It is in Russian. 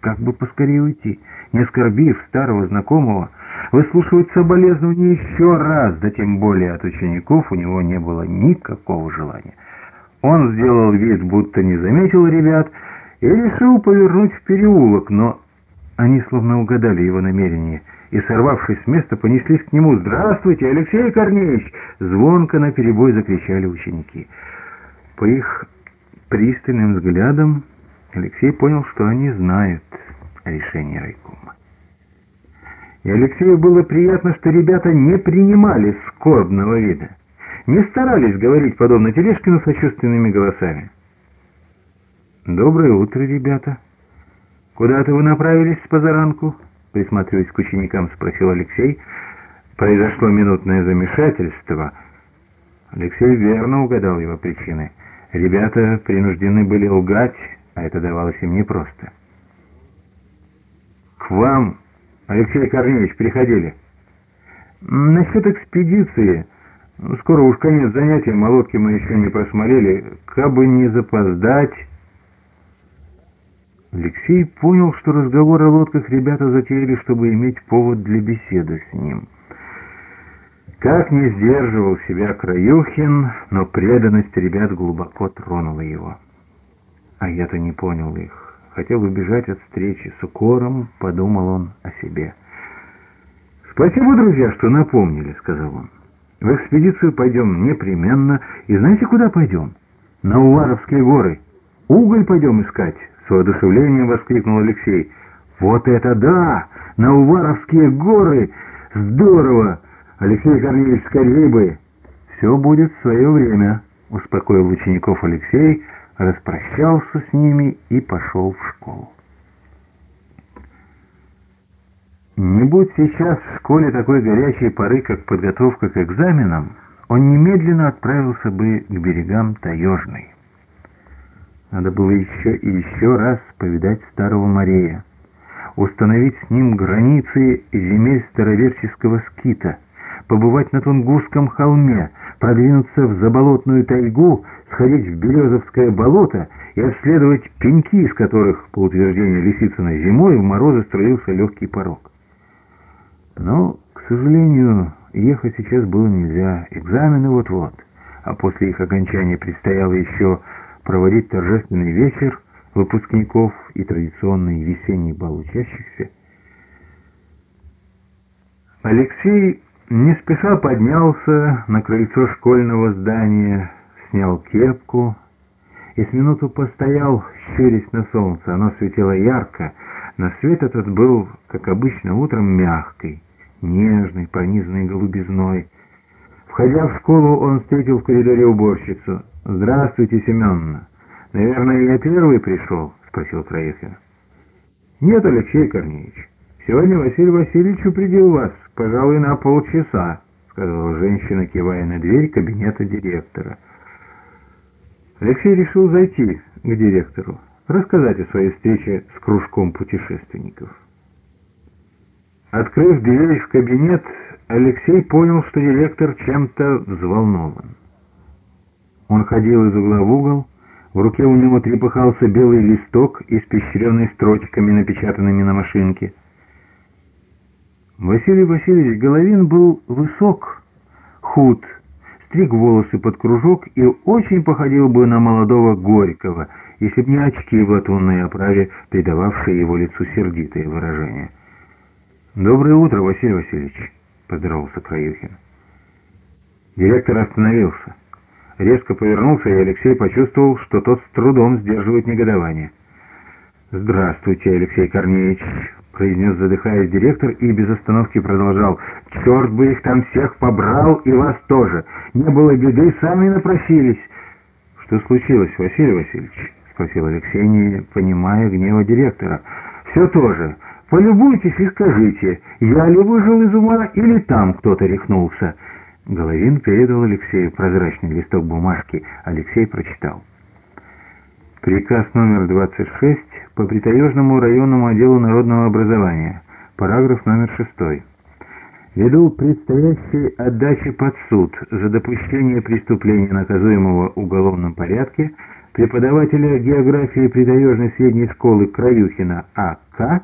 как бы поскорее уйти, не оскорбив старого знакомого, выслушивать соболезнования еще раз, да тем более от учеников у него не было никакого желания. Он сделал вид, будто не заметил ребят, и решил повернуть в переулок, но они словно угадали его намерение и, сорвавшись с места, понеслись к нему. «Здравствуйте, Алексей Корнеевич!» Звонко наперебой закричали ученики. По их пристальным взглядам Алексей понял, что они знают о решении райкома. И Алексею было приятно, что ребята не принимали скорбного вида, не старались говорить подобно Тележкину сочувственными голосами. «Доброе утро, ребята. Куда-то вы направились с позаранку?» Присматриваясь к ученикам, спросил Алексей. Произошло минутное замешательство. Алексей верно угадал его причины. Ребята принуждены были лгать, а это давалось им непросто. «К вам, Алексей Корнеевич, приходили. Насчет экспедиции...» Скоро уж конец занятия, молотки мы еще не просмотрели. Кабы не запоздать... Алексей понял, что разговор о лодках ребята затеяли, чтобы иметь повод для беседы с ним. Как не сдерживал себя Краюхин, но преданность ребят глубоко тронула его. А я-то не понял их. Хотел убежать от встречи с укором, подумал он о себе. «Спасибо, друзья, что напомнили», — сказал он. «В экспедицию пойдем непременно. И знаете, куда пойдем? На Уваровские горы. Уголь пойдем искать». С воодушевлением воскликнул Алексей. «Вот это да! На Уваровские горы! Здорово! Алексей Корнеевич, скорее бы!» «Все будет в свое время», — успокоил учеников Алексей, распрощался с ними и пошел в школу. Не будь сейчас в школе такой горячей поры, как подготовка к экзаменам, он немедленно отправился бы к берегам Таежной. Надо было еще и еще раз повидать старого Мария, установить с ним границы земель староверческого скита, побывать на Тунгусском холме, продвинуться в заболотную тайгу, сходить в Березовское болото и обследовать пеньки, из которых, по утверждению Лисицына, зимой в морозы строился легкий порог. Но, к сожалению, ехать сейчас было нельзя, экзамены вот-вот, а после их окончания предстояло еще проводить торжественный вечер выпускников и традиционный весенний бал учащихся, Алексей не спеша поднялся на крыльцо школьного здания, снял кепку и с минуту постоял, щурясь на солнце. Оно светило ярко, но свет этот был, как обычно, утром мягкий, нежный, пронизанный голубизной. Входя в школу, он встретил в коридоре уборщицу. «Здравствуйте, Семеновна. Наверное, я первый пришел?» — спросил Троехин. «Нет, Алексей Корнеевич. Сегодня Василий Васильевич упредил вас, пожалуй, на полчаса», — сказала женщина, кивая на дверь кабинета директора. Алексей решил зайти к директору, рассказать о своей встрече с кружком путешественников. Открыв дверь в кабинет, Алексей понял, что директор чем-то взволнован. Он ходил из угла в угол, в руке у него трепыхался белый листок, испещренный строчками, напечатанными на машинке. Василий Васильевич Головин был высок, худ, стриг волосы под кружок и очень походил бы на молодого Горького, если б не очки в латунной оправе, придававшие его лицу сердитое выражение. «Доброе утро, Василий Васильевич», — поздоровался Краюхин. Директор остановился резко повернулся, и Алексей почувствовал, что тот с трудом сдерживает негодование. «Здравствуйте, Алексей Корнеевич», — произнес, задыхаясь директор, и без остановки продолжал. «Черт бы их там всех побрал, и вас тоже. Не было беды, сами напросились». «Что случилось, Василий Васильевич?» — спросил Алексей, не понимая гнева директора. «Все тоже. Полюбуйтесь и скажите, я ли выжил из ума, или там кто-то рехнулся?» Головин передал Алексею прозрачный листок бумажки. Алексей прочитал. Приказ номер 26 по Притаежному районному отделу народного образования. Параграф номер 6. Ввиду предстоящей отдачи под суд за допущение преступления, наказуемого в уголовном порядке, преподавателя географии притаежной средней школы Краюхина А.К.,